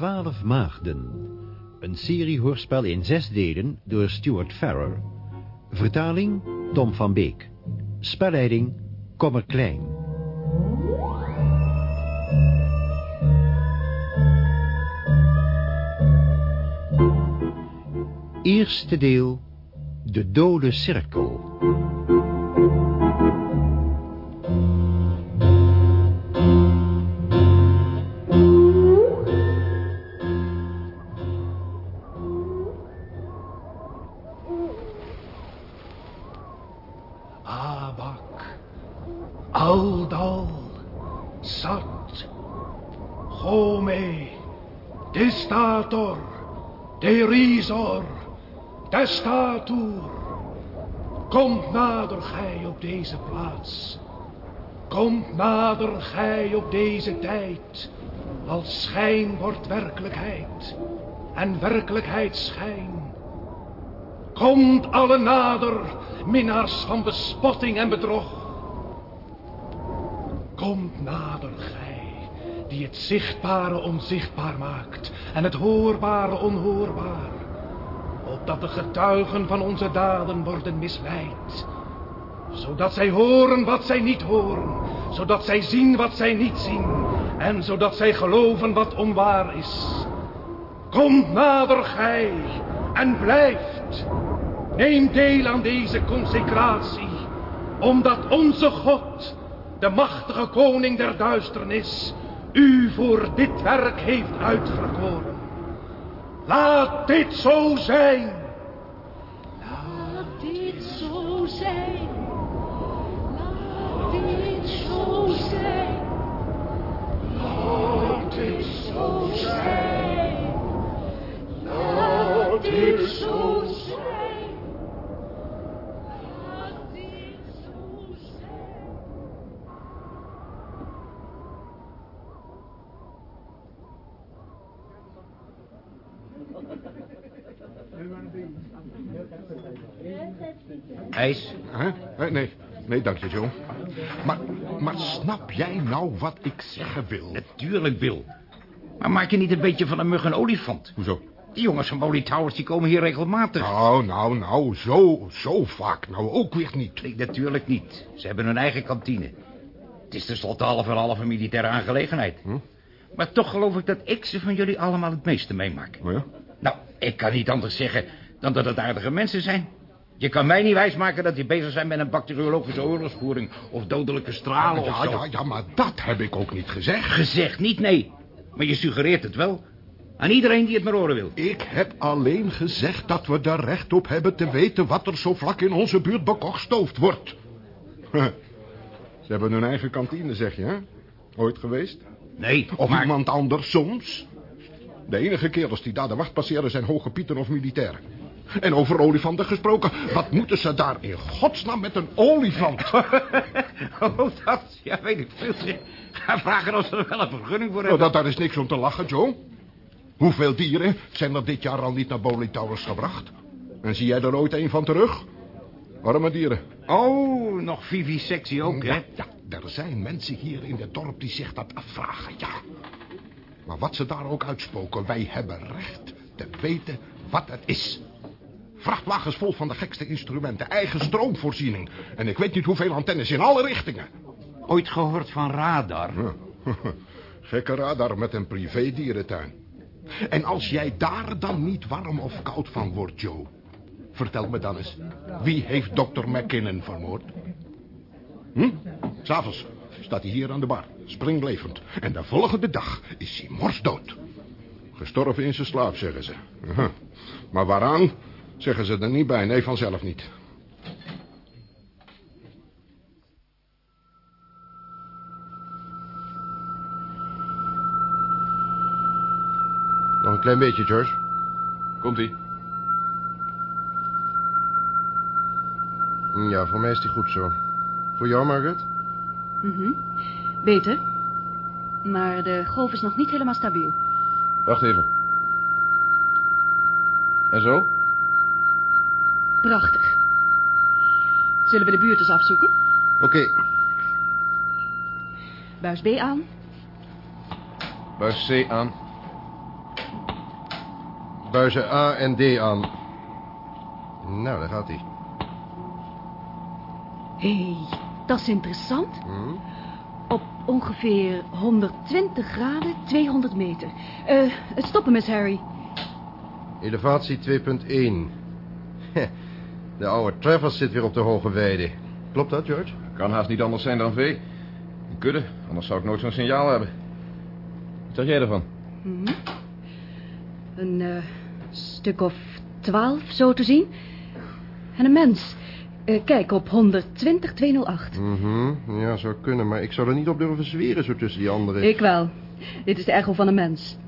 Twaalf Maagden. Een seriehoorspel in zes delen door Stuart Farrer. Vertaling Tom van Beek. Spelleiding Kommer Klein. Eerste deel. De dode cirkel. Destator, Derisor, Testator. Komt nader gij op deze plaats. Komt nader gij op deze tijd. Als schijn wordt werkelijkheid en werkelijkheid schijn. Komt alle nader, minnaars van bespotting en bedrog. Komt nader, gij, die het zichtbare onzichtbaar maakt en het hoorbare onhoorbaar. Opdat de getuigen van onze daden worden misleid. Zodat zij horen wat zij niet horen. Zodat zij zien wat zij niet zien. En zodat zij geloven wat onwaar is. Komt nader, gij, en blijft. Neem deel aan deze consecratie, omdat onze God, de machtige koning der duisternis, u voor dit werk heeft uitverkoren. Laat dit zo zijn. IJs? Huh? Eh, Nee, nee, dank je, Joe. Maar, maar snap jij nou wat ik zeggen wil? Natuurlijk, Bill. Maar maak je niet een beetje van een mug een olifant? Hoezo? Die jongens van Molly Towers die komen hier regelmatig. Nou, nou, nou, zo, zo vaak nou ook weer niet. Nee, natuurlijk niet. Ze hebben hun eigen kantine. Het is tenslotte half en half een militaire aangelegenheid. Hm? Maar toch geloof ik dat ik ze van jullie allemaal het meeste meemaak. Oh ja? Nou, ik kan niet anders zeggen dan dat het aardige mensen zijn. Je kan mij niet wijsmaken dat die bezig zijn met een bacteriologische oorlogsvoering... of dodelijke stralen of Ja, zo. ja, ja, maar dat heb ik ook niet gezegd. Gezegd niet, nee. Maar je suggereert het wel. Aan iedereen die het maar horen wil. Ik heb alleen gezegd dat we er recht op hebben te weten... wat er zo vlak in onze buurt bekokstoofd wordt. Ze hebben hun eigen kantine, zeg je, hè? Ooit geweest? Nee, Of maar... iemand anders soms? De enige kerels die daar de wacht passeren zijn hoge pieten of militairen. En over olifanten gesproken, wat moeten ze daar in godsnaam met een olifant? Oh, dat? Ja, weet ik veel. Ga vragen of ze er wel een vergunning voor Nou, hebben. dat, daar is niks om te lachen, Joe. Hoeveel dieren zijn er dit jaar al niet naar Bowling Towers gebracht? En zie jij er ooit een van terug? Arme dieren. Oh, nog vivisectie ook, hè? Ja, ja, er zijn mensen hier in het dorp die zich dat afvragen, ja. Maar wat ze daar ook uitspoken, wij hebben recht te weten wat het is. Vrachtwagens vol van de gekste instrumenten, eigen stroomvoorziening. En ik weet niet hoeveel antennes in alle richtingen. Ooit gehoord van radar? Ja. Gekke radar met een privé-dierentuin. En als jij daar dan niet warm of koud van wordt, Joe... vertel me dan eens, wie heeft dokter McKinnon vermoord? Hm? S'avonds staat hij hier aan de bar, springlevend. En de volgende dag is hij morsdood. Gestorven in zijn slaap, zeggen ze. Maar waaraan, zeggen ze er niet bij. Nee, vanzelf niet. Nog een klein beetje, George. Komt-ie. Ja, voor mij is die goed zo. Voor jou, Margaret? Mhm. Beter. Maar de golf is nog niet helemaal stabiel. Wacht even. En zo? Prachtig. Zullen we de buurt eens afzoeken? Oké. Buis B aan. Buis C aan. Buizen A en D aan. Nou, daar gaat hij. Hé, hey, dat is interessant. Hm? Op ongeveer 120 graden, 200 meter. Eh, het stoppen, Miss Harry. Elevatie 2.1. De oude Travers zit weer op de hoge weide. Klopt dat, George? Kan haast niet anders zijn dan vee. Een kudde, anders zou ik nooit zo'n signaal hebben. Wat zeg jij ervan? Mhm. Een eh, stuk of 12, zo te zien. En een mens. Eh, kijk, op 120, 208. Mhm, ja, zou kunnen, maar ik zou er niet op durven zweren zo tussen die anderen. Ik wel. Dit is de echo van een mens.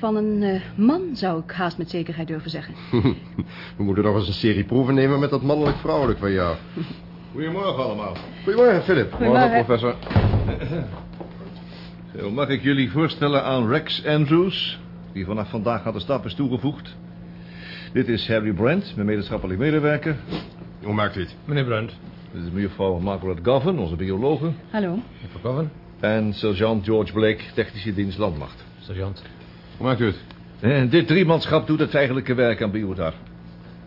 Van een eh, man zou ik haast met zekerheid durven zeggen. We moeten nog eens een serie proeven nemen met dat mannelijk-vrouwelijk van jou. Goedemorgen allemaal. Goedemorgen, Philip. Goedemorgen. professor. Zo, mag ik jullie voorstellen aan Rex Andrews, die vanaf vandaag aan de stap is toegevoegd. Dit is Harry Brent, mijn medeschappelijk medewerker. Hoe maakt u het? Meneer Brent. Dit is mevrouw Margaret Govan, onze biologe. Hallo. Mevrouw Govan. En sergeant George Blake, technische dienst landmacht. Sergeant. Hoe maakt u het? En dit driemanschap doet het eigenlijke werk aan Biodar.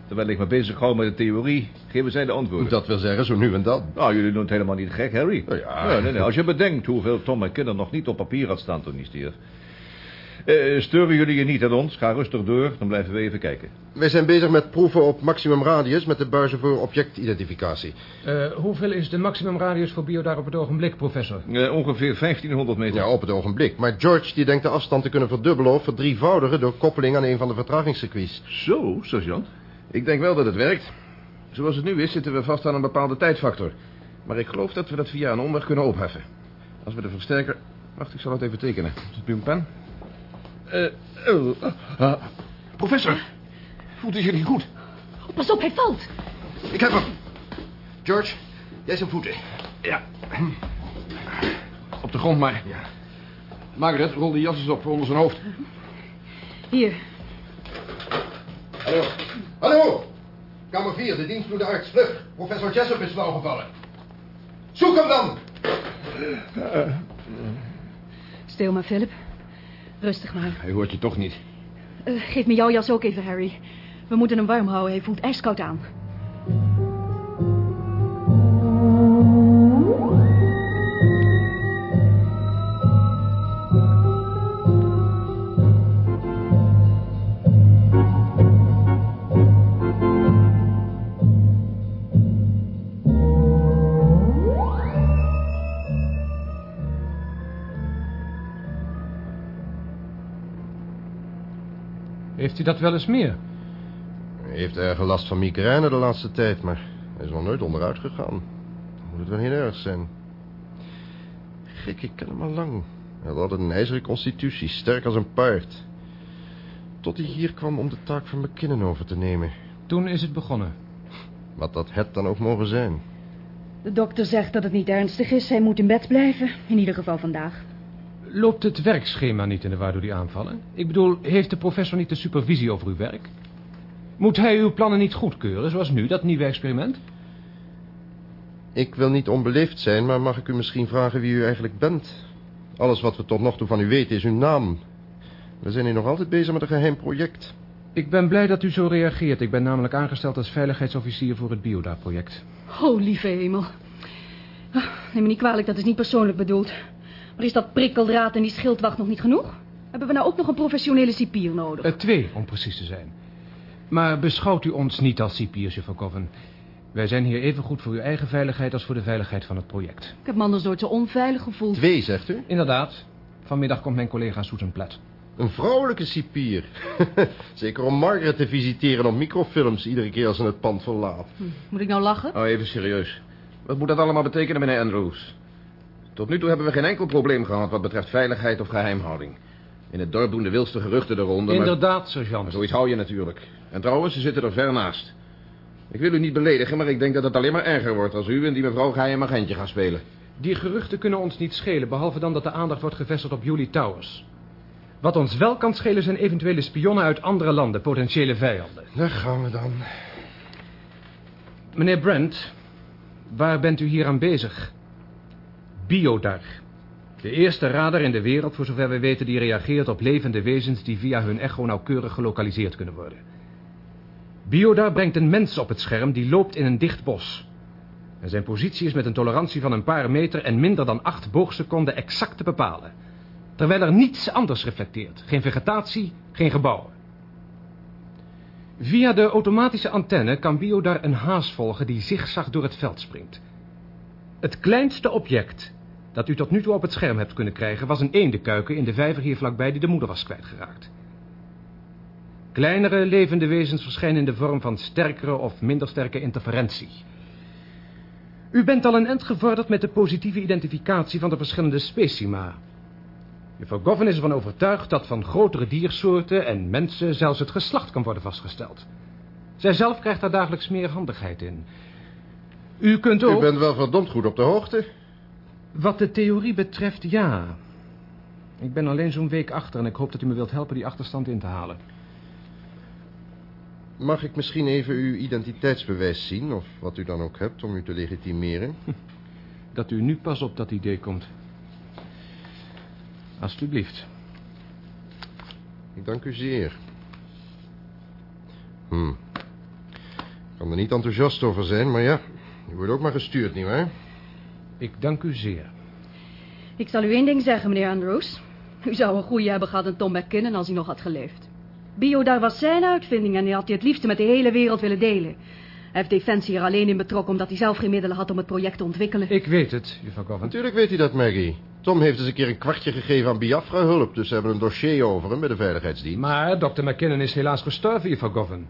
Terwijl ik me bezig hou met de theorie, geven zij de antwoorden. Dat wil zeggen, zo nu en dan. Nou, jullie doen het helemaal niet gek, Harry. Nou ja. nee, nee. Als je bedenkt hoeveel Tom en Kinder nog niet op papier had staan toen hij stierf. Eh, sturen jullie je niet aan ons? Ga rustig door, dan blijven we even kijken. Wij zijn bezig met proeven op maximum radius met de buizen voor objectidentificatie. Eh, hoeveel is de maximumradius voor Biodar op het ogenblik, professor? Eh, ongeveer 1500 meter. Ja, op het ogenblik. Maar George die denkt de afstand te kunnen verdubbelen of verdrievoudigen door koppeling aan een van de vertragingscircuits. Zo, sergeant. Ik denk wel dat het werkt. Zoals het nu is, zitten we vast aan een bepaalde tijdfactor. Maar ik geloof dat we dat via een omweg kunnen opheffen. Als we de versterker... Wacht, ik zal het even tekenen. Is het nu een pen? Eh, oh, ah, Professor, voelt u zich niet goed? Oh, pas op, hij valt. Ik heb hem. George, jij zijn voeten. Ja. Op de grond maar. Ja. Margaret, rol die jas eens op onder zijn hoofd. Hier. Hallo. Hallo. Kamer 4, de dienstdoende arts. Vlug. Professor Jessup is flauwgevallen. Zoek hem dan. Stil maar, Philip. Rustig maar. Hij hoort je toch niet. Eh, geef me jouw jas ook even, Harry. We moeten hem warm houden. Hij voelt ijskoud aan. Heeft u dat wel eens meer? Hij heeft erg last van migraine de laatste tijd, maar hij is nog nooit onderuit gegaan. Dan moet het wel heel erg zijn. Gek, ik ken hem al lang. Hij had altijd een ijzeren constitutie, sterk als een paard. Tot hij hier kwam om de taak van McKinnon over te nemen. Toen is het begonnen. Wat dat het dan ook mogen zijn. De dokter zegt dat het niet ernstig is. Hij moet in bed blijven. In ieder geval vandaag. Loopt het werkschema niet in de war door die aanvallen? Ik bedoel, heeft de professor niet de supervisie over uw werk? Moet hij uw plannen niet goedkeuren, zoals nu, dat nieuwe experiment? Ik wil niet onbeleefd zijn, maar mag ik u misschien vragen wie u eigenlijk bent? Alles wat we tot nog toe van u weten is uw naam. We zijn hier nog altijd bezig met een geheim project. Ik ben blij dat u zo reageert. Ik ben namelijk aangesteld als veiligheidsofficier voor het Bioda-project. Oh, lieve hemel. Ah, Neem me niet kwalijk, dat is niet persoonlijk bedoeld. Maar is dat prikkeldraad en die schildwacht nog niet genoeg? Hebben we nou ook nog een professionele cipier nodig? Eh, twee, om precies te zijn. Maar beschouwt u ons niet als cipiers, juffrouw Coven. Wij zijn hier even goed voor uw eigen veiligheid als voor de veiligheid van het project. Ik heb me anders nooit zo onveilig gevoeld. Twee, zegt u? Inderdaad. Vanmiddag komt mijn collega Susan Platt. Een vrouwelijke cipier. Zeker om Margaret te visiteren op microfilms... iedere keer als ze het pand verlaat. Hm, Moet ik nou lachen? Oh, even serieus. Wat moet dat allemaal betekenen, meneer Andrews? Tot nu toe hebben we geen enkel probleem gehad wat betreft veiligheid of geheimhouding. In het dorp doen de wildste geruchten de ronde, maar... Inderdaad, sergeant. Zoiets hou je natuurlijk. En trouwens, ze zitten er ver naast. Ik wil u niet beledigen, maar ik denk dat het alleen maar erger wordt... als u en die mevrouw geheim agentje gaan spelen. Die geruchten kunnen ons niet schelen, behalve dan dat de aandacht wordt gevestigd op Julie Towers. Wat ons wel kan schelen zijn eventuele spionnen uit andere landen, potentiële vijanden. Daar gaan we dan. Meneer Brent, waar bent u hier aan bezig? Biodar. De eerste radar in de wereld, voor zover we weten, die reageert op levende wezens die via hun echo nauwkeurig gelokaliseerd kunnen worden. Biodar brengt een mens op het scherm die loopt in een dicht bos. En zijn positie is met een tolerantie van een paar meter en minder dan acht boogseconden exact te bepalen. Terwijl er niets anders reflecteert. Geen vegetatie, geen gebouwen. Via de automatische antenne kan Biodar een haas volgen die zigzag door het veld springt. Het kleinste object dat u tot nu toe op het scherm hebt kunnen krijgen... was een eendenkuiken in de vijver hier vlakbij die de moeder was kwijtgeraakt. Kleinere levende wezens verschijnen in de vorm van sterkere of minder sterke interferentie. U bent al een eind gevorderd met de positieve identificatie van de verschillende specima. Juffrouw Govan is ervan overtuigd dat van grotere diersoorten en mensen zelfs het geslacht kan worden vastgesteld. Zij zelf krijgt daar dagelijks meer handigheid in. U kunt ook... U bent wel verdomd goed op de hoogte. Wat de theorie betreft, ja. Ik ben alleen zo'n week achter en ik hoop dat u me wilt helpen die achterstand in te halen. Mag ik misschien even uw identiteitsbewijs zien, of wat u dan ook hebt, om u te legitimeren? Dat u nu pas op dat idee komt. Alsjeblieft. Ik dank u zeer. Hm. Ik kan er niet enthousiast over zijn, maar ja, u wordt ook maar gestuurd, nietwaar? Ik dank u zeer. Ik zal u één ding zeggen, meneer Andrews. U zou een goeie hebben gehad in Tom McKinnon als hij nog had geleefd. Biodar was zijn uitvinding en hij had hij het liefste met de hele wereld willen delen. Hij heeft Defensie er alleen in betrokken omdat hij zelf geen middelen had om het project te ontwikkelen. Ik weet het, juffrouw Govan. Natuurlijk weet hij dat, Maggie. Tom heeft eens een keer een kwartje gegeven aan Biafra-hulp... dus ze hebben een dossier over hem bij de veiligheidsdienst. Maar Dr. McKinnon is helaas gestorven, juffrouw Govan.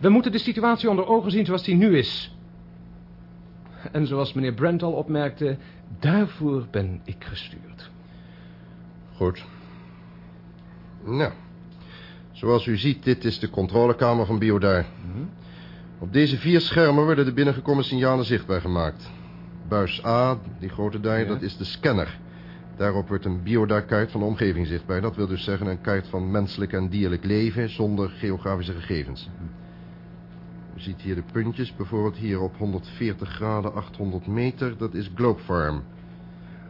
We moeten de situatie onder ogen zien zoals die nu is. En zoals meneer Brent al opmerkte, daarvoor ben ik gestuurd. Goed. Nou, zoals u ziet, dit is de controlekamer van Biodar. Op deze vier schermen worden de binnengekomen signalen zichtbaar gemaakt. Buis A, die grote daar, Ja. dat is de scanner. Daarop wordt een biodar-kaart van de omgeving zichtbaar. Dat wil dus zeggen een kaart van menselijk en dierlijk leven zonder geografische gegevens. U ziet hier de puntjes, bijvoorbeeld hier op 140 graden 800 meter, dat is Globe Farm.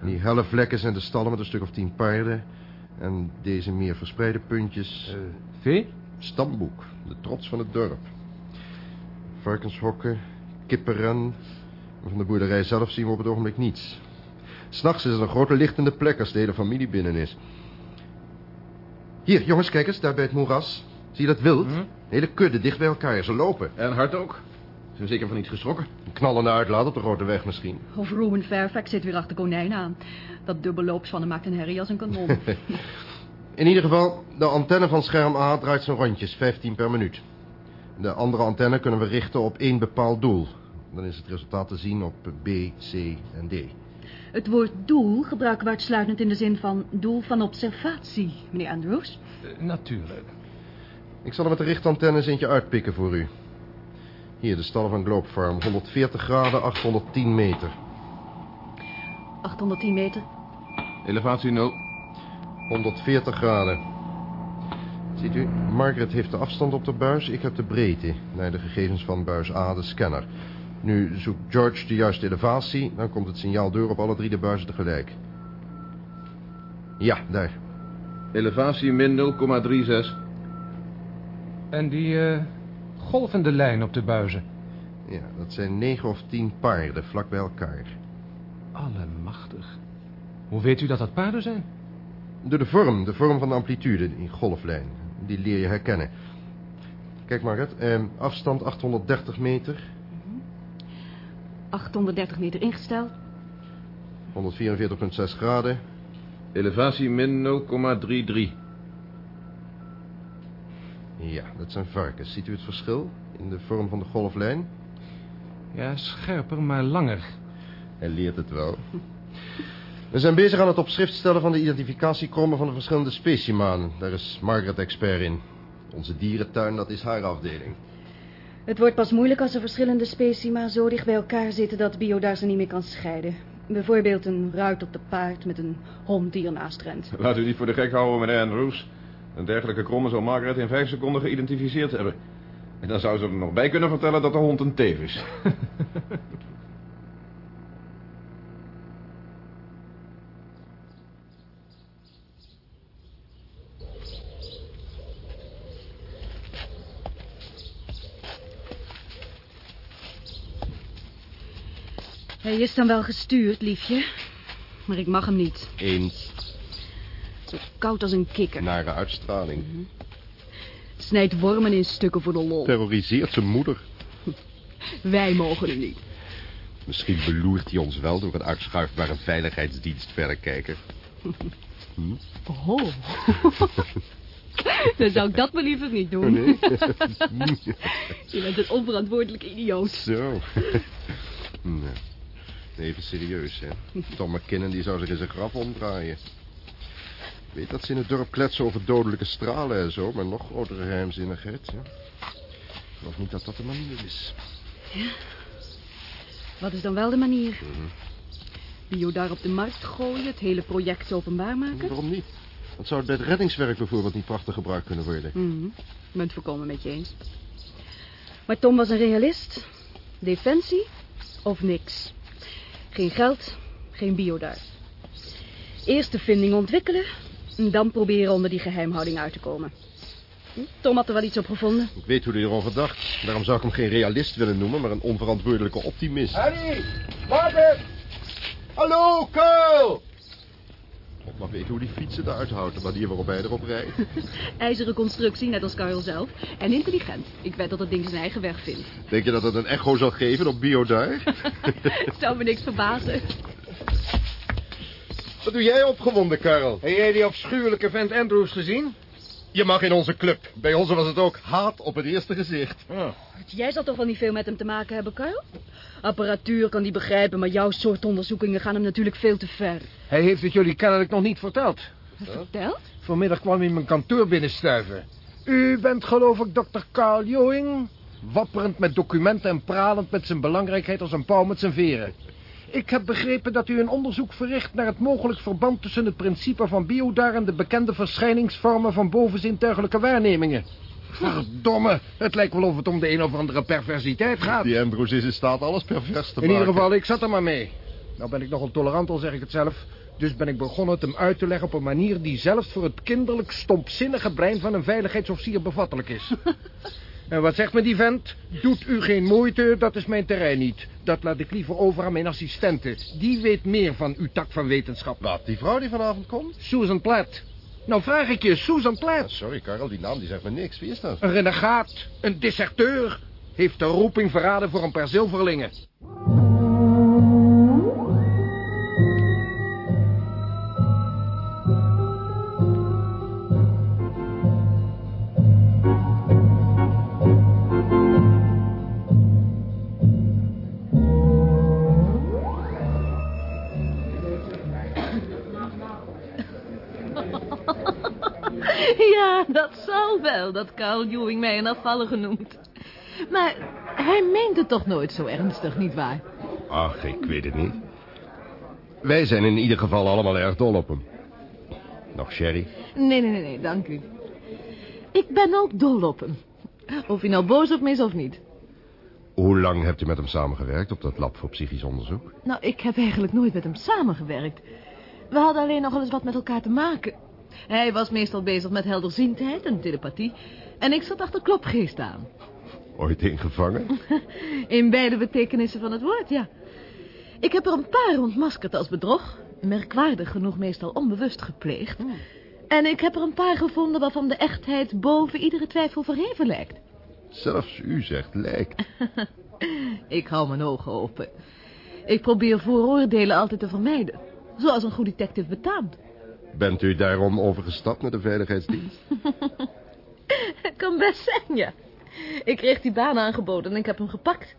En die helle vlekken zijn de stallen met een stuk of tien paarden. En deze meer verspreide puntjes, Vee? stamboek, de trots van het dorp. Varkenshokken, kippenren. En van de boerderij zelf zien we op het ogenblik niets. S'nachts is er een grote lichtende plek als de hele familie binnen is. Hier, jongens, kijk eens, daar bij het moeras. Zie je dat wild? Mhm. Hele kudde dicht bij elkaar, ze lopen. En hard ook. Ze zijn zeker van iets geschrokken. Een knallende uitlaat op de grote weg misschien. Of Rowan Fairfax zit weer achter konijn aan. Dat dubbelloops van hem maakt een herrie als een kanon. In ieder geval, de antenne van scherm A draait zijn rondjes, 15 per minuut. De andere antenne kunnen we richten op één bepaald doel. Dan is het resultaat te zien op B, C en D. Het woord doel gebruiken we uitsluitend in de zin van doel van observatie, meneer Andrews. Eh, natuurlijk. Ik zal er met de richtantennes eentje uitpikken voor u. Hier, de stallen van Globe Farm. 140 graden, 810 meter. 810 meter. Elevatie 0. 140 graden. Ziet u, Margaret heeft de afstand op de buis. Ik heb de breedte naar de gegevens van buis A, de scanner. Nu zoekt George de juiste elevatie. Dan komt het signaal door op alle drie de buizen tegelijk. Ja, daar. Elevatie min 0,36. En die eh, golvende lijn op de buizen. Ja, dat zijn negen of tien paarden vlak bij elkaar. Allemachtig. Hoe weet u dat dat paarden zijn? Door de vorm, de vorm van de amplitude, die golflijn. Die leer je herkennen. Kijk Margaret, eh, afstand 830 meter, 830 meter ingesteld. 144,6 graden. Elevatie min 0,33. Ja, dat zijn varkens. Ziet u het verschil in de vorm van de golflijn? Ja, scherper, maar langer. Hij leert het wel. We zijn bezig aan het op schrift stellen van de identificatiekrommen van de verschillende specimanen. Daar is Margaret expert in. Onze dierentuin, dat is haar afdeling. Het wordt pas moeilijk als er verschillende specima zo dicht bij elkaar zitten dat Biodar ze niet meer kan scheiden. Bijvoorbeeld een ruit op de paard met een hond die ernaast rent. Laat u niet voor de gek houden, meneer Andrews. Een dergelijke kromme zou Margaret in vijf seconden geïdentificeerd hebben. En dan zou ze er nog bij kunnen vertellen dat de hond een teef is. Hij is dan wel gestuurd, liefje. Maar ik mag hem niet. Eens. Koud als een kikker. nare uitstraling. Snijdt wormen in stukken voor de lol. Terroriseert zijn moeder. Wij mogen er niet. Misschien beloert hij ons wel door een uitschuifbare veiligheidsdienstverrekijker. Oh. Dan zou ik dat maar liever niet doen. Nee? Je bent een onverantwoordelijke idioot. Zo. Nou, even serieus, hè. Tom McKinnon die zou zich in zijn graf omdraaien. Weet dat ze in het dorp kletsen over dodelijke stralen en zo... maar nog grotere geheimzinnigheid, hè. Ik geloof niet dat dat de manier is. Wat is dan wel de manier? Mhm. Bio daar op de markt gooien, het hele project openbaar maken? Waarom niet? Dat zou het bij het reddingswerk bijvoorbeeld niet prachtig gebruikt kunnen worden. Ik ben het volkomen met je eens. Maar Tom was een realist. Defensie of niks. Geen geld, geen bio daar. Eerst de vinding ontwikkelen... en dan proberen onder die geheimhouding uit te komen. Hm, Tom had er wel iets op gevonden. Ik weet hoe hij erover dacht. Daarom zou ik hem geen realist willen noemen, maar een onverantwoordelijke optimist. Harry! Margaret! Hallo, Carl! God maar weten hoe die fietsen eruit houdt, de manier waarop hij erop rijdt. IJzeren constructie, net als Karel zelf. En intelligent. Ik weet dat het ding zijn eigen weg vindt. Denk je dat het een echo zal geven op Bio daar? Het zou me niks verbazen. Wat doe jij opgewonden, Karel? Heb jij die afschuwelijke vent Andrews gezien? Je mag in onze club. Bij ons was het ook haat op het eerste gezicht. Oh. Jij zal toch wel niet veel met hem te maken hebben, Karel? Apparatuur kan die begrijpen, maar jouw soort onderzoekingen gaan hem natuurlijk veel te ver. Hij heeft het jullie kennelijk nog niet verteld. Verteld? Vanmiddag kwam hij mijn kantoor binnenstuiven. U bent geloof ik dokter Carl Joing? Wapperend met documenten en pralend met zijn belangrijkheid als een pauw met zijn veren. Ik heb begrepen dat u een onderzoek verricht naar het mogelijk verband tussen het principe van biodar en de bekende verschijningsvormen van bovenzintuigelijke waarnemingen. Verdomme, het lijkt wel of het om de een of andere perversiteit gaat. Die Ambrose is in staat alles pervers te In maken. ieder geval, ik zat er maar mee. Nou ben ik nogal tolerant, al zeg ik het zelf. Dus ben ik begonnen het hem uit te leggen op een manier die zelfs voor het kinderlijk stompzinnige brein van een veiligheidsofficier bevattelijk is. en wat zegt me die vent? Doet u geen moeite, dat is mijn terrein niet. Dat laat ik liever over aan mijn assistente. Die weet meer van uw tak van wetenschap. Wat, die vrouw die vanavond komt? Susan Platt. Nou vraag ik je, Susan Platt. Sorry, Karel, die naam die zegt me niks. Wie is dat? Een renegaat, een deserteur. Heeft de roeping verraden voor een paar zilverlingen. Dat zal wel, dat Carl Ewing mij een afvallige noemt. Maar hij meent het toch nooit zo ernstig, nietwaar? Ach, ik weet het niet. Wij zijn in ieder geval allemaal erg dol op hem. Nog sherry? Nee, nee, nee, nee, dank u. Ik ben ook dol op hem. Of hij nou boos op me is of niet. Hoe lang hebt u met hem samengewerkt op dat lab voor psychisch onderzoek? Nou, ik heb eigenlijk nooit met hem samengewerkt. We hadden alleen nog wel eens wat met elkaar te maken. Hij was meestal bezig met helderziendheid en telepathie. En ik zat achter klopgeest aan. Ooit ingevangen? In beide betekenissen van het woord, ja. Ik heb er een paar ontmaskerd als bedrog. Merkwaardig genoeg meestal onbewust gepleegd. En ik heb er een paar gevonden waarvan de echtheid boven iedere twijfel verheven lijkt. Zelfs u zegt lijkt. Ik hou mijn ogen open. Ik probeer vooroordelen altijd te vermijden. Zoals een goed detective betaamt. Bent u daarom overgestapt naar de veiligheidsdienst? Kan best zijn, ja. Ik kreeg die baan aangeboden en ik heb hem gepakt.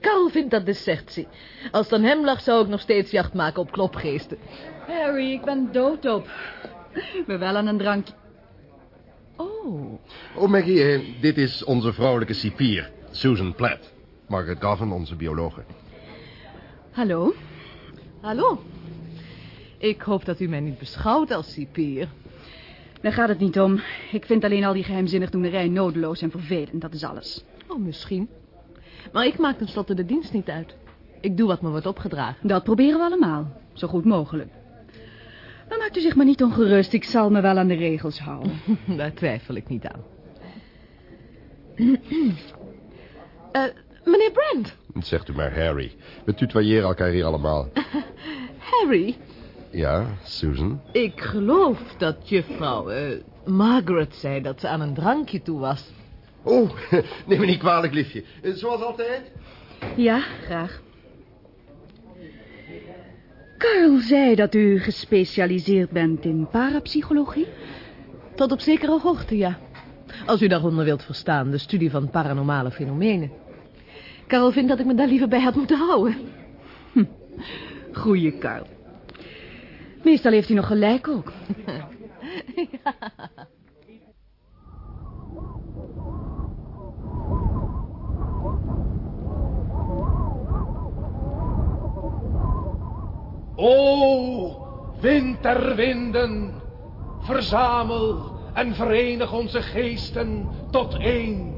Karl vindt dat desertie. Als het aan hem lag, zou ik nog steeds jacht maken op klopgeesten. Harry, ik ben doodop. Ben wel aan een drankje. Oh, Oh, Maggie, eh, dit is onze vrouwelijke cipier, Susan Platt. Margaret Govan, onze biologe. Hallo? hallo. Ik hoop dat u mij niet beschouwt als cipier. Daar gaat het niet om. Ik vind alleen al die geheimzinnig doenerij nodeloos en vervelend. Dat is alles. Oh, misschien. Maar ik maak tenslotte de dienst niet uit. Ik doe wat me wordt opgedragen. Dat proberen we allemaal. Zo goed mogelijk. Dan maakt u zich maar niet ongerust. Ik zal me wel aan de regels houden. Daar twijfel ik niet aan. Eh, meneer Brand. Zegt u maar Harry. We tutoyeren elkaar hier allemaal. Harry, Ja, Susan? ik geloof dat juffrouw eh, Margaret zei dat ze aan een drankje toe was. Oh, neem me niet kwalijk, liefje. Eh, Zoals altijd? Ja, graag. Carl zei dat u gespecialiseerd bent in parapsychologie. Tot op zekere hoogte, ja. Als u daaronder wilt verstaan, de studie van paranormale fenomenen. Karel vindt dat ik me daar liever bij had moeten houden. Goeie Carl. Meestal heeft hij nog gelijk ook. O, winterwinden, verzamel en verenig onze geesten tot één,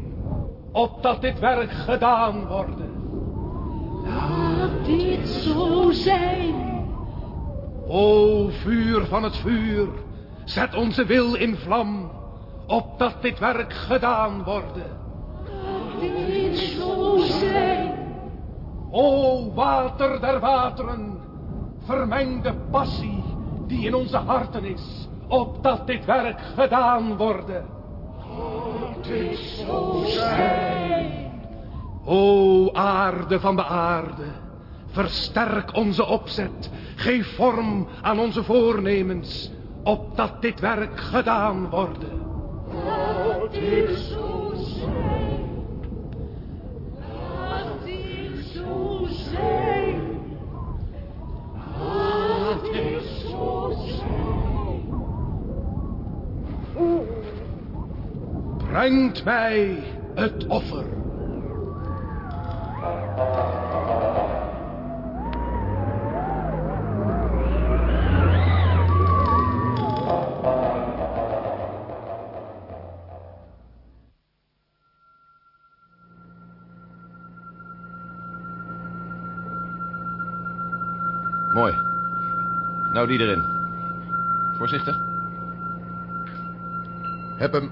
opdat dit werk gedaan worden. Laat dit zo zijn. O, vuur van het vuur, zet onze wil in vlam, opdat dit werk gedaan worden. Laat dit zo zijn. O, water der wateren, vermeng de passie die in onze harten is, opdat dit werk gedaan worden. Laat dit zo zijn. O aarde van de aarde, versterk onze opzet, geef vorm aan onze voornemens, opdat dit werk gedaan worden. Laat dit zo zijn. Laat dit zo zijn. Laat dit zo zijn. Brengt mij het offer. Nou, die erin. Voorzichtig. Heb hem.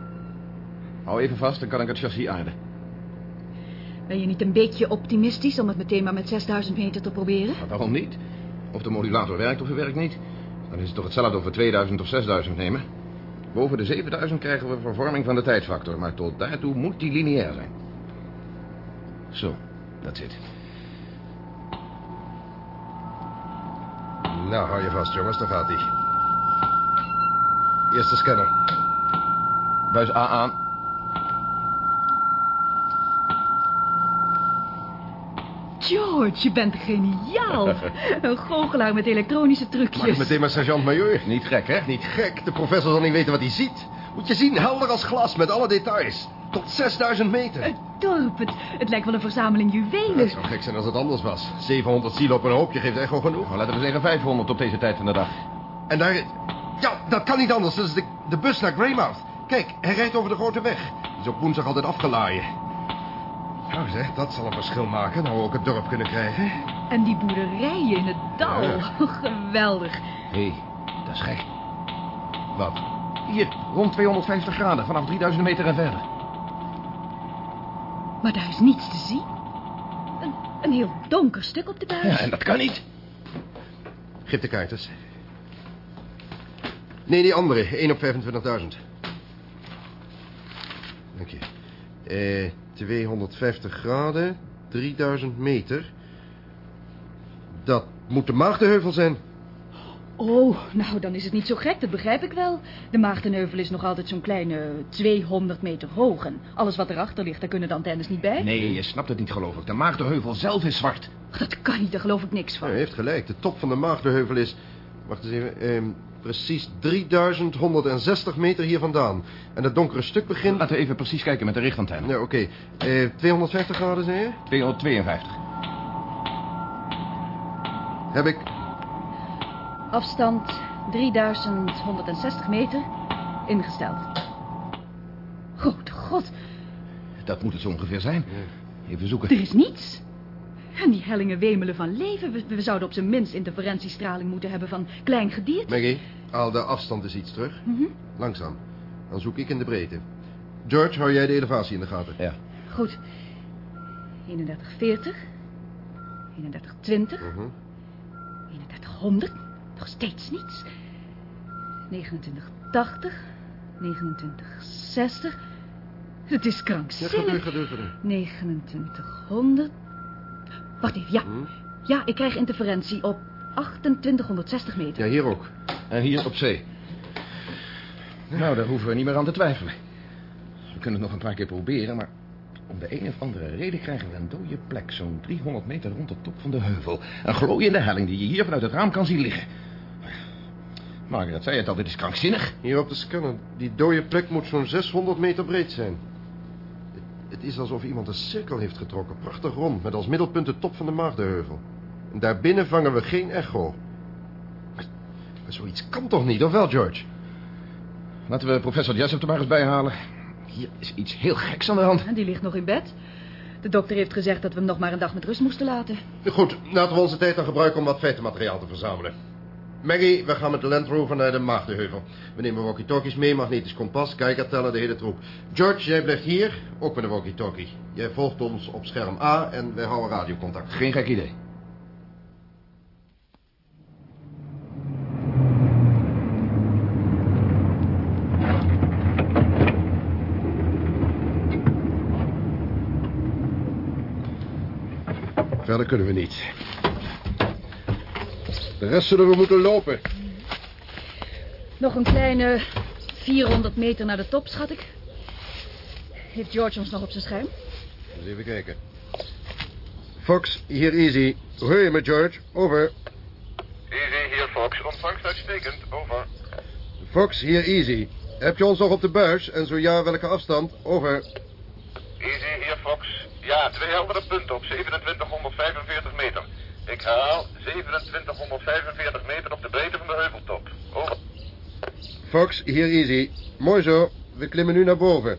Hou even vast, dan kan ik het chassis aarden. Ben je niet een beetje optimistisch om het meteen maar met 6000 meter te proberen? Maar waarom niet? Of de modulator werkt of hij werkt niet. Dan is het toch hetzelfde of we 2000 of 6000 nemen. Boven de 7000 krijgen we vervorming van de tijdfactor. Maar tot daartoe moet die lineair zijn. Zo, dat zit. Nou, hou je vast, jongens, dan gaat hij. Eerste scanner. Buis A aan. George, je bent geniaal. Een goochelaar met elektronische trucjes. het meteen maar sergeant-majoor. Niet gek, hè? Niet gek, de professor zal niet weten wat hij ziet. Moet je zien, helder als glas, met alle details. Tot 6000 meter. Het dorp, het, het lijkt wel een verzameling Het juwelen. zou gek zijn als het anders was. 700 zielen op een hoopje geeft echt wel genoeg. Laten we zeggen 500 op deze tijd van de dag. En daar... Ja, dat kan niet anders. Dat is de, de bus naar Greymouth. Kijk, hij rijdt over de grote weg. Die is op woensdag altijd afgelaaien. Nou zeg, dat zal een verschil maken. Nou we ook het dorp kunnen krijgen. En die boerderijen in het dal. Ja. Geweldig. Hé, hey, dat is gek. Wat? Hier, rond 250 graden, vanaf 3000 meter en verder. Maar daar is niets te zien. Een, een heel donker stuk op de buis. Ja, en dat kan niet. Geef de kaart. Nee, die andere. 1 op 25.000. Dank je. Eh, 250 graden. 3000 meter. Dat moet de Maagdenheuvel zijn. Oh, nou, dan is het niet zo gek, dat begrijp ik wel. De Maagdenheuvel is nog altijd zo'n kleine 200 meter hoog. En alles wat erachter ligt, daar kunnen de antennes niet bij. Nee, je snapt het niet, geloof ik. De Maagdenheuvel zelf is zwart. Dat kan niet, daar geloof ik niks van. U heeft gelijk. De top van de Maagdenheuvel is... Wacht eens even. ehm, precies 3160 meter hier vandaan. En het donkere stuk begint... Laten we even precies kijken met de richtantenne. Ja, oké. Eh, 250 graden, zei je? 252. Heb ik... Afstand 3160 meter. Ingesteld. Grote god, Dat moet het zo ongeveer zijn. Even zoeken. er is niets. En die hellingen wemelen van leven. We, we zouden op zijn minst interferentiestraling moeten hebben van klein gedierte. Maggie, haal de afstand eens iets terug. Mhm. Langzaam. Dan zoek ik in de breedte. George, hou jij de elevatie in de gaten? Ja. Goed. 31, 40. 3120. Mhm. 3100. Nog steeds niets. 2980. 2960. Het is krankzinnig. ga door, ga door. 2900. Wacht even, ja. Hm? Ja, ik krijg interferentie op 2860 meter. Ja, hier ook. En hier op zee. Nou, daar hoeven we niet meer aan te twijfelen. We kunnen het nog een paar keer proberen, maar... om de een of andere reden krijgen we een dode plek... zo'n 300 meter rond de top van de heuvel. Een glooiende helling die je hier vanuit het raam kan zien liggen. Margaret zei het al, dit is krankzinnig. Hier op de scanner. Die dode plek moet zo'n 600 meter breed zijn. Het, het is alsof iemand een cirkel heeft getrokken. Prachtig rond, met als middelpunt de top van de Maagdenheuvel. En daarbinnen vangen we geen echo. Maar, maar zoiets kan toch niet, of wel, George? Laten we professor Jessup er maar eens bij halen. Hier is iets heel geks aan de hand. En die ligt nog in bed. De dokter heeft gezegd dat we hem nog maar een dag met rust moesten laten. Goed, laten we onze tijd dan gebruiken om wat feitenmateriaal te verzamelen. Maggie, we gaan met de Land Rover naar de Maagdenheuvel. We nemen walkie-talkies mee, magnetisch kompas, kijker tellen, de hele troep. George, jij blijft hier, ook met een walkie-talkie. Jij volgt ons op scherm A en wij houden radiocontact. Geen gek idee. Verder kunnen we niet. De rest zullen we moeten lopen. Nog een kleine 400 meter naar de top, schat ik. Heeft George ons nog op zijn scherm? Eens even kijken. Fox, hier Easy. Hoor je me, George? Over. Easy hier, Fox. Ontvangst uitstekend. Over. Fox, hier Easy. Heb je ons nog op de buis? En zo ja, welke afstand? Over. Easy hier, Fox. Ja, twee heldere punten op 2745 meter. Ik herhaal 2745 meter op de breedte van de heuveltop. Over. Fox, hier Easy. Mooi zo. We klimmen nu naar boven.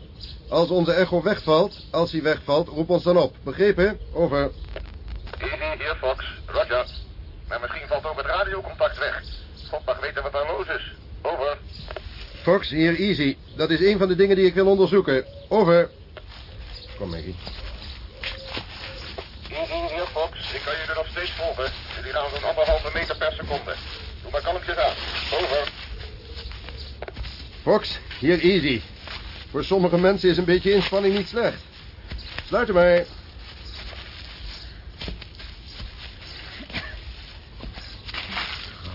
Als onze echo wegvalt, als hij wegvalt, roep ons dan op. Begrepen? Over. Easy hier, Fox. Roger. Maar misschien valt ook het radiocontact weg. God mag weten wat daar los is. Over. Fox, hier Easy. Dat is een van de dingen die ik wil onderzoeken. Over. Kom, Maggie. Easy hier, Fox. Ik kan jullie nog steeds volgen. Jullie gaan zo'n anderhalve meter per seconde. Doe maar kalmpjes aan. Over. Fox, hier Easy. Voor sommige mensen is een beetje inspanning niet slecht. Sluit hem maar.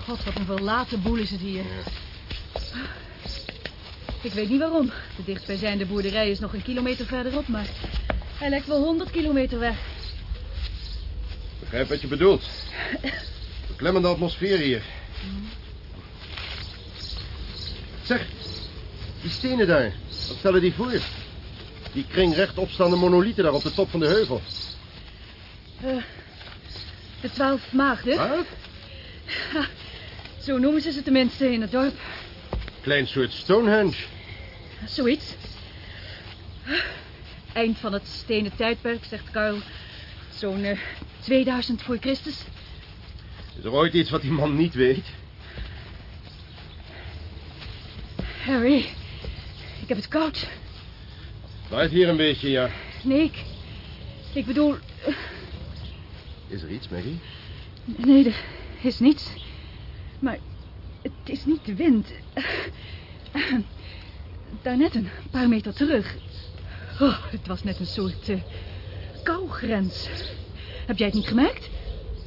God, wat een verlaten boel is het hier. Ik weet niet waarom. De dichtstbijzijnde boerderij is nog een kilometer verderop, maar hij lijkt wel 100 kilometer weg. Begrijp wat je bedoelt. Beklemmende atmosfeer hier. Zeg, die stenen daar. Wat stellen die voor? Die kring rechtopstaande monolieten daar op de top van de heuvel. Eh, de twaalf maagden. Wat? Zo noemen ze ze tenminste in het dorp. Klein soort Stonehenge. Zoiets. Eind van het stenen tijdperk, zegt Karl. Zo'n eh, 2000 voor Christus. Is er ooit iets wat die man niet weet? Harry, ik heb het koud. Waait hier een beetje, ja. Nee, ik... Ik bedoel... eh, Is er iets, Maggie? Nee, er is niets. Maar het is niet de wind. Daarnet een paar meter terug. Oh, het was net een soort eh, kougrens. Heb jij het niet gemerkt?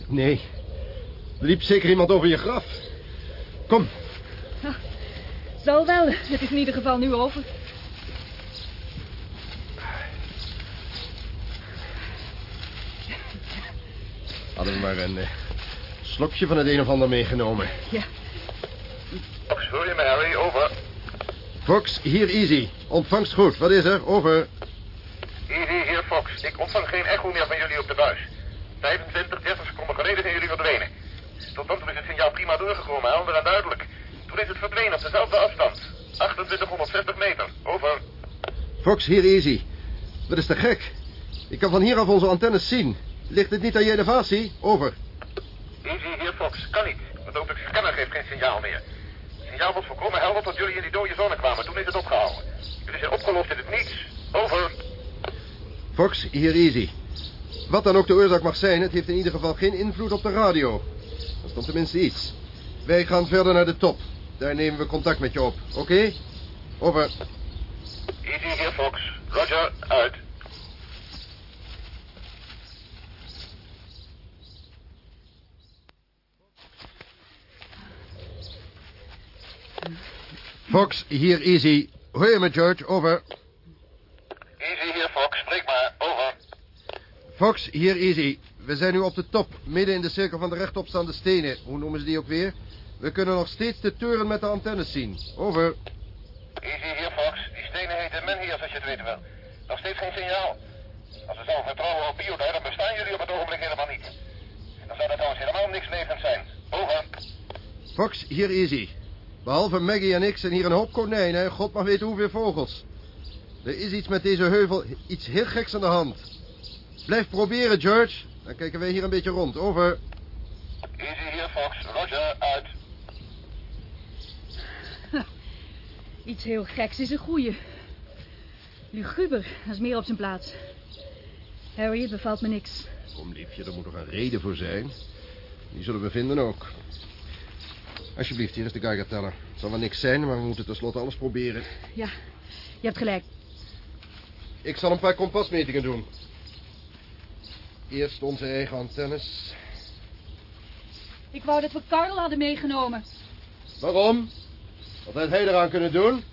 Nee. Er liep zeker iemand over je graf. Kom, Zal wel. Het is in ieder geval nu over. hadden we maar een eh, slokje van het een of ander meegenomen. Ja. Fox, hoor je me, Harry? Over. Fox, hier Easy. Ontvangst goed. Wat is er? Over. Easy hier, Fox. Ik ontvang geen echo meer van jullie op de buis. 25, 30 seconden geleden zijn jullie verdwenen. Tot dan toe is het signaal prima doorgekomen, helder en duidelijk. Toen is het verdwenen op dezelfde afstand. 2860 meter. Over. Fox, hier Easy. Dat is te gek. Ik kan van hier af onze antennes zien. Ligt het niet aan je elevatie? Over. Easy hier, Fox. Kan niet. Want ook de scanner geeft geen signaal meer. Het signaal was volkomen helder tot jullie in die dode zone kwamen. Toen is het opgehouden. Jullie zijn opgelost in het niets. Over. Fox, hier Easy. Wat dan ook de oorzaak mag zijn, het heeft in ieder geval geen invloed op de radio. Dat is dan tenminste iets. Wij gaan verder naar de top. Daar nemen we contact met je op, oké? Over. Easy hier, Fox. Roger, uit. Fox, hier Easy. Hoor je me, George? Over. Easy hier, Fox. Spreek maar. Over. Fox, hier Easy. We zijn nu op de top, midden in de cirkel van de rechtopstaande stenen. Hoe noemen ze die ook weer? We kunnen nog steeds de toren met de antennes zien. Over. Easy hier, Fox. Die stenen heten Menhirs, als je het weten wil. Nog steeds geen signaal. Als we zelf vertrouwen op Biodar, dan bestaan jullie op het ogenblik helemaal niet. En dan zou dat trouwens helemaal niks levend zijn. Over. Fox, hier Easy. Behalve Maggie en ik zijn hier een hoop konijnen en god mag weten hoeveel vogels. Er is iets met deze heuvel, iets heel geks aan de hand. Blijf proberen, George. Dan kijken wij hier een beetje rond. Over. Easy hier, Fox. Roger, uit. Iets heel geks is een goeie. Luguber, dat is meer op zijn plaats. Harry, het bevalt me niks. Kom, liefje, er moet toch een reden voor zijn. Die zullen we vinden ook. Alsjeblieft, hier is de Geiger-teller. Het zal wel niks zijn, maar we moeten tenslotte alles proberen. Ja, je hebt gelijk. Ik zal een paar kompasmetingen doen. Eerst onze eigen antennes. Ik wou dat we Karl hadden meegenomen. Waarom? Wat had hij eraan kunnen doen?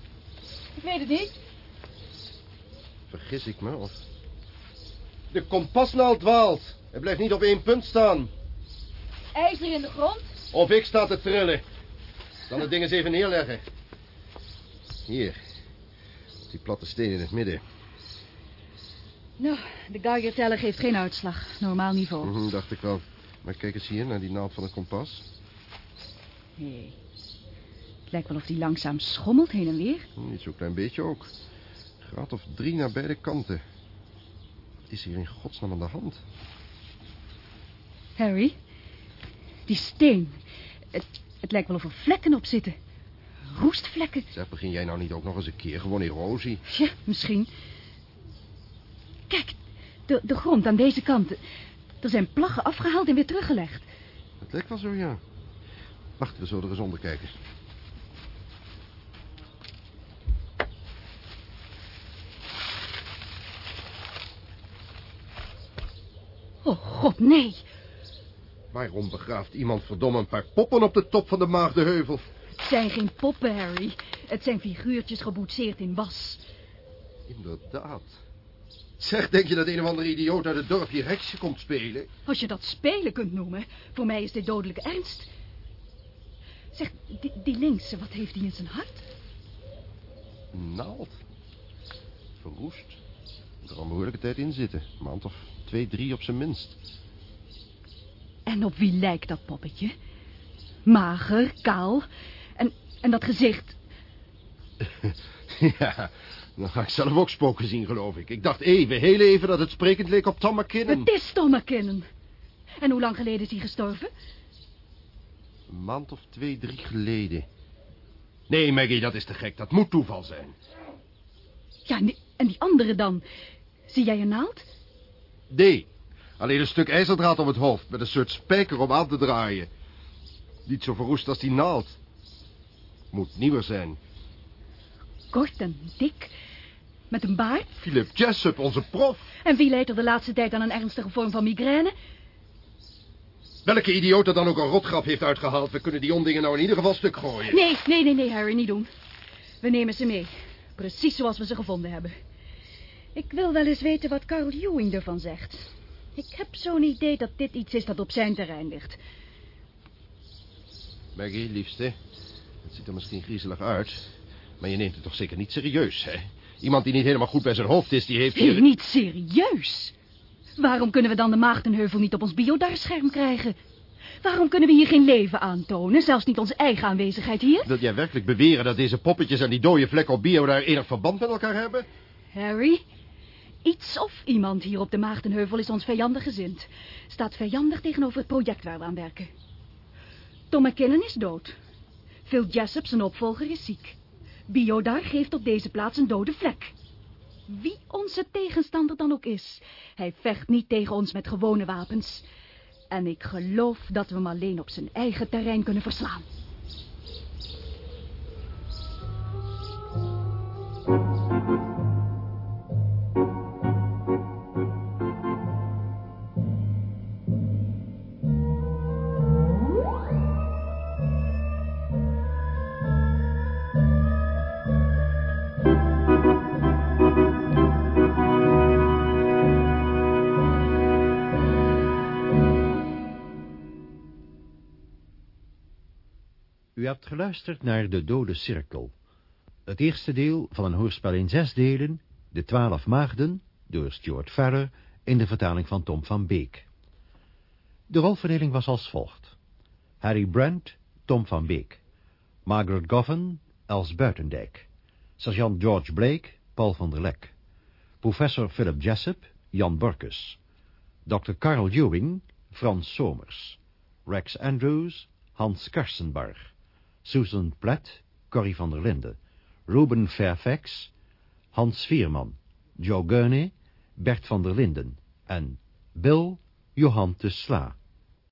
Ik weet het niet. Vergis ik me, of... De kompasnaald dwaalt. Hij blijft niet op één punt staan. IJzer in de grond? Of ik sta te trillen. Ik zal het ding eens even neerleggen. Hier. Op die platte steen in het midden. Nou, de Geiger-teller geeft geen uitslag. Normaal niveau. Mhm, dacht ik wel. Maar kijk eens hier naar die naald van het kompas. Nee. Het lijkt wel of die langzaam schommelt heen en weer. Hm, Niet zo'n klein beetje ook. Graad of drie naar beide kanten. Wat is hier in godsnaam aan de hand? Harry, die steen. Het, het lijkt wel of er vlekken op zitten. Roestvlekken. Zeg, begin jij nou niet ook nog eens een keer gewoon erosie? Ja, misschien. Kijk, de, de grond aan deze kant. Er zijn plaggen afgehaald en weer teruggelegd. Het lijkt wel zo, ja. Wacht, we zullen er eens onder kijken. Oh, god, nee. Waarom begraaft iemand verdomme een paar poppen op de top van de Maagdenheuvel? Het zijn geen poppen, Harry. Het zijn figuurtjes geboetseerd in was. Inderdaad. Zeg, denk je dat een of andere idioot uit het dorpje heksje komt spelen? Als je dat spelen kunt noemen. Voor mij is dit dodelijke ernst. Zeg, die, die linkse, wat heeft hij in zijn hart? Naald. Verroest. Moet er al een behoorlijke tijd in zitten. Een maand of twee, drie op zijn minst. En op wie lijkt dat poppetje? Mager, kaal. En, en dat gezicht. ja, dan ga ik zelf ook spoken zien, geloof ik. Ik dacht even, heel even, dat het sprekend leek op Tom McKinnon. Het is Tom McKinnon. En hoe lang geleden is hij gestorven? Een maand of twee, drie geleden. Nee, Maggie, dat is te gek. Dat moet toeval zijn. Ja, en die, en die andere dan? Zie jij een naald? Nee, alleen een stuk ijzerdraad om het hoofd... met een soort spijker om aan te draaien. Niet zo verroest als die naald. Moet nieuwer zijn. Kort en dik. Met een baard. Philip Jessup, onze prof. En wie leidt er de laatste tijd aan een ernstige vorm van migraine? Welke idioot er dan ook een rotgrap heeft uitgehaald... we kunnen die ondingen nou in ieder geval stuk gooien. Nee, nee, nee, nee, Harry, niet doen. We nemen ze mee. Precies zoals we ze gevonden hebben. Ik wil wel eens weten wat Carl Ewing ervan zegt. Ik heb zo'n idee dat dit iets is dat op zijn terrein ligt. Maggie, liefste. Het ziet er misschien griezelig uit. Maar je neemt het toch zeker niet serieus, hè? Iemand die niet helemaal goed bij zijn hoofd is, die heeft hier... Niet serieus. Waarom kunnen we dan de Maagdenheuvel niet op ons biodarscherm krijgen? Waarom kunnen we hier geen leven aantonen? Zelfs niet onze eigen aanwezigheid hier? Wil jij werkelijk beweren dat deze poppetjes en die dode vlekken op bio daar enig verband met elkaar hebben? Harry, iets of iemand hier op de Maagdenheuvel is ons vijandig gezind. Staat vijandig tegenover het project waar we aan werken. Tom McKinnon is dood. Phil Jessup, zijn opvolger, is ziek. Biodar geeft op deze plaats een dode vlek. wie onze tegenstander dan ook is. Hij vecht niet tegen ons met gewone wapens. En ik geloof dat we hem alleen op zijn eigen terrein kunnen verslaan. U hebt geluisterd naar De Dode Cirkel. Het eerste deel van een hoorspel in zes delen, De Twaalf Maagden, door Stuart Farrer, in de vertaling van Tom van Beek. De rolverdeling was als volgt. Harry Brent, Tom van Beek. Margaret Govan, Els Buitendijk. Sergeant George Blake, Paul van der Lek. Professor Philip Jessup, Jan Borkus. Dr. Carl Ewing, Frans Somers. Rex Andrews, Hans Karsenbarg. Susan Platt, Corrie van der Linden. Ruben Fairfax, Hans Vierman. Joe Gurney, Bert van der Linden. En Bill Johan de Sla.